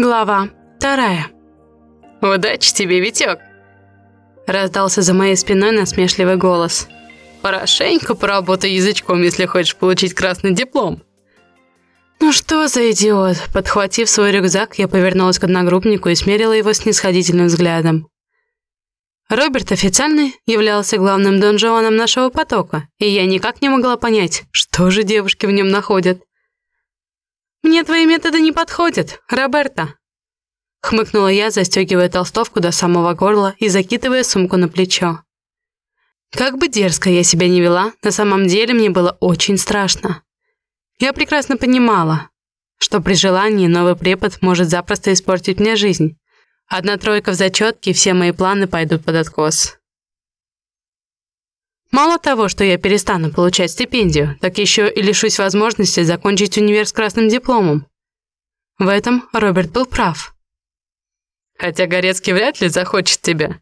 Глава вторая. «Удачи тебе, Витек!» Раздался за моей спиной насмешливый голос. «Хорошенько поработай язычком, если хочешь получить красный диплом!» «Ну что за идиот?» Подхватив свой рюкзак, я повернулась к одногруппнику и смерила его снисходительным взглядом. Роберт официально являлся главным донжоаном нашего потока, и я никак не могла понять, что же девушки в нем находят. «Мне твои методы не подходят, Роберта!» Хмыкнула я, застегивая толстовку до самого горла и закидывая сумку на плечо. Как бы дерзко я себя не вела, на самом деле мне было очень страшно. Я прекрасно понимала, что при желании новый препод может запросто испортить мне жизнь. Одна тройка в зачетке, и все мои планы пойдут под откос. Мало того, что я перестану получать стипендию, так еще и лишусь возможности закончить универ с красным дипломом. В этом Роберт был прав. Хотя Горецкий вряд ли захочет тебя.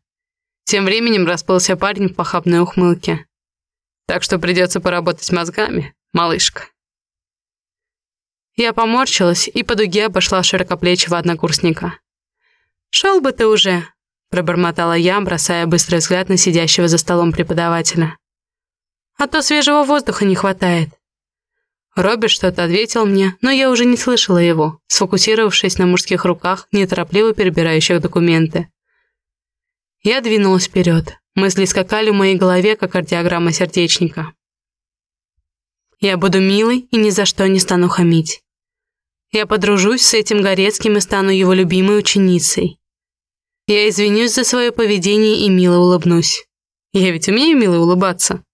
Тем временем расплылся парень в похабной ухмылке. Так что придется поработать мозгами, малышка. Я поморщилась и по дуге обошла широкоплечего однокурсника. «Шел бы ты уже!» пробормотала я, бросая быстрый взгляд на сидящего за столом преподавателя. «А то свежего воздуха не хватает». Роберт что-то ответил мне, но я уже не слышала его, сфокусировавшись на мужских руках, неторопливо перебирающих документы. Я двинулась вперед. Мысли скакали в моей голове, как кардиограмма сердечника. Я буду милой и ни за что не стану хамить. Я подружусь с этим Горецким и стану его любимой ученицей. Я извинюсь за свое поведение и мило улыбнусь. Я ведь умею мило улыбаться.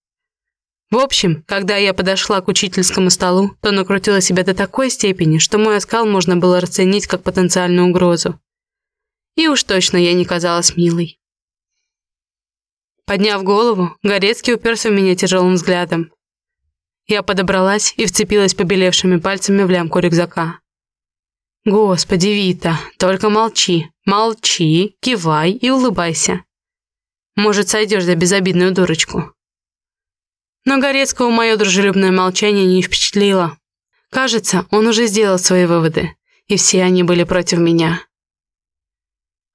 В общем, когда я подошла к учительскому столу, то накрутила себя до такой степени, что мой оскал можно было расценить как потенциальную угрозу. И уж точно я не казалась милой. Подняв голову, Горецкий уперся в меня тяжелым взглядом. Я подобралась и вцепилась побелевшими пальцами в лямку рюкзака. «Господи, Вита, только молчи, молчи, кивай и улыбайся. Может, сойдешь за безобидную дурочку». Но Горецкого мое дружелюбное молчание не впечатлило. Кажется, он уже сделал свои выводы, и все они были против меня.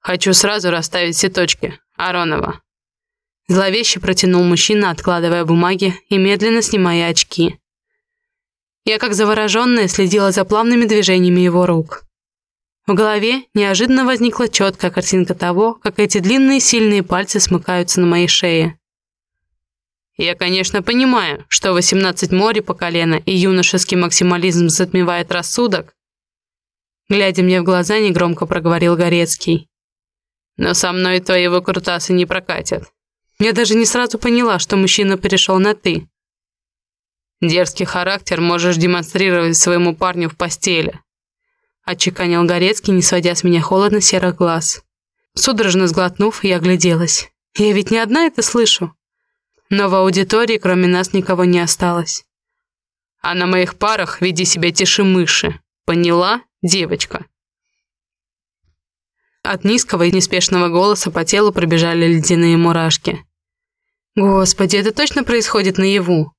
«Хочу сразу расставить все точки, Аронова». Зловеще протянул мужчина, откладывая бумаги и медленно снимая очки. Я, как завороженная, следила за плавными движениями его рук. В голове неожиданно возникла четкая картинка того, как эти длинные сильные пальцы смыкаются на моей шее. Я, конечно, понимаю, что 18 море по колено и юношеский максимализм затмевает рассудок. Глядя мне в глаза, негромко проговорил Горецкий. Но со мной твои выкрутасы не прокатят. Я даже не сразу поняла, что мужчина перешел на «ты». Дерзкий характер можешь демонстрировать своему парню в постели. Отчеканил Горецкий, не сводя с меня холодно серых глаз. Судорожно сглотнув, я огляделась. Я ведь не одна это слышу. Но в аудитории кроме нас никого не осталось. А на моих парах веди себя тише мыши. Поняла, девочка? От низкого и неспешного голоса по телу пробежали ледяные мурашки. Господи, это точно происходит наяву.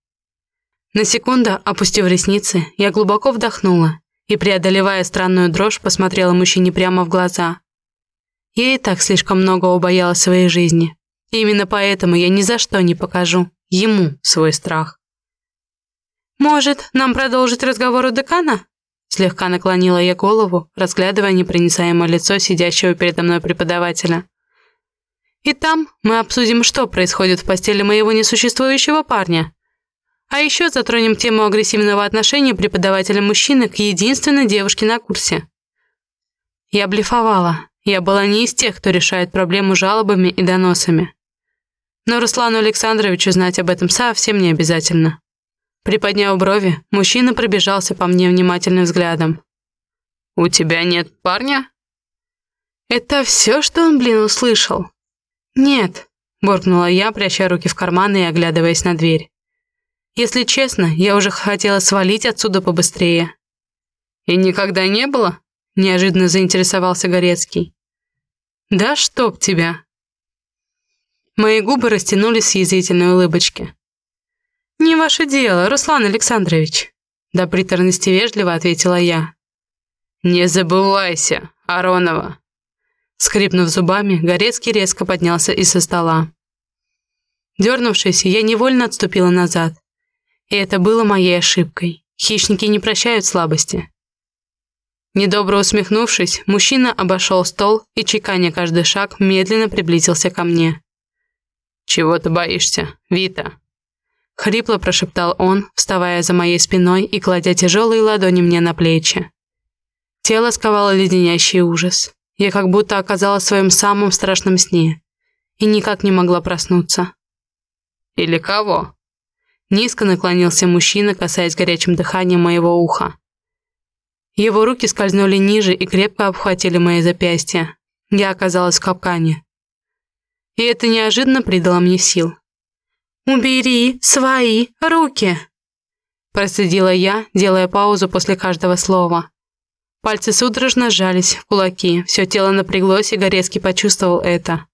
На секунду, опустив ресницы, я глубоко вдохнула и, преодолевая странную дрожь, посмотрела мужчине прямо в глаза. Я и так слишком много убоялась своей жизни. Именно поэтому я ни за что не покажу ему свой страх. «Может, нам продолжить разговор у декана?» Слегка наклонила я голову, разглядывая непроницаемое лицо сидящего передо мной преподавателя. «И там мы обсудим, что происходит в постели моего несуществующего парня, а еще затронем тему агрессивного отношения преподавателя-мужчины к единственной девушке на курсе. Я блефовала. Я была не из тех, кто решает проблему жалобами и доносами. Но Руслану Александровичу знать об этом совсем не обязательно. Приподняв брови, мужчина пробежался по мне внимательным взглядом. «У тебя нет парня?» Это все, что он, блин, услышал. «Нет», — буркнула я, пряча руки в карманы и оглядываясь на дверь. Если честно, я уже хотела свалить отсюда побыстрее. И никогда не было? Неожиданно заинтересовался Горецкий. Да чтоб тебя. Мои губы растянулись в язвительной улыбочке. «Не ваше дело, Руслан Александрович», — до приторности вежливо ответила я. «Не забывайся, Аронова!» Скрипнув зубами, Горецкий резко поднялся из-за стола. Дернувшись, я невольно отступила назад. И это было моей ошибкой. Хищники не прощают слабости. Недобро усмехнувшись, мужчина обошел стол и, чеканя каждый шаг, медленно приблизился ко мне. «Чего ты боишься, Вита?» Хрипло прошептал он, вставая за моей спиной и кладя тяжелые ладони мне на плечи. Тело сковало леденящий ужас. Я как будто оказалась в своем самом страшном сне и никак не могла проснуться. «Или кого?» Низко наклонился мужчина, касаясь горячим дыханием моего уха. Его руки скользнули ниже и крепко обхватили мои запястья. Я оказалась в капкане. И это неожиданно придало мне сил. «Убери свои руки!» Процедила я, делая паузу после каждого слова. Пальцы судорожно сжались в кулаки, все тело напряглось, и Горецкий почувствовал это.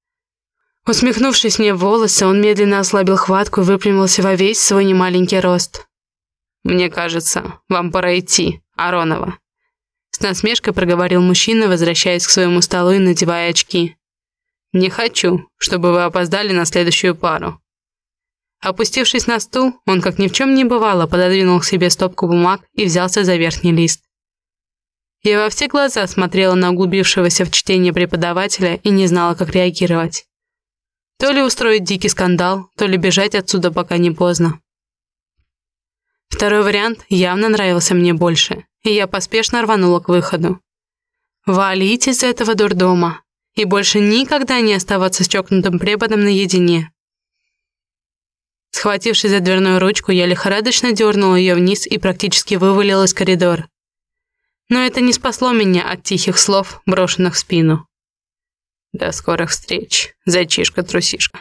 Усмехнувшись мне в волосы, он медленно ослабил хватку и выпрямился во весь свой немаленький рост. «Мне кажется, вам пора идти, Аронова», с насмешкой проговорил мужчина, возвращаясь к своему столу и надевая очки. «Не хочу, чтобы вы опоздали на следующую пару». Опустившись на стул, он, как ни в чем не бывало, пододвинул к себе стопку бумаг и взялся за верхний лист. Я во все глаза смотрела на углубившегося в чтение преподавателя и не знала, как реагировать. То ли устроить дикий скандал, то ли бежать отсюда, пока не поздно. Второй вариант явно нравился мне больше, и я поспешно рванула к выходу. Валить из этого дурдома и больше никогда не оставаться с чокнутым преподом наедине. Схватившись за дверную ручку, я лихорадочно дернула ее вниз и практически вывалилась в коридор. Но это не спасло меня от тихих слов, брошенных в спину. До скорых встреч, зайчишка-трусишка.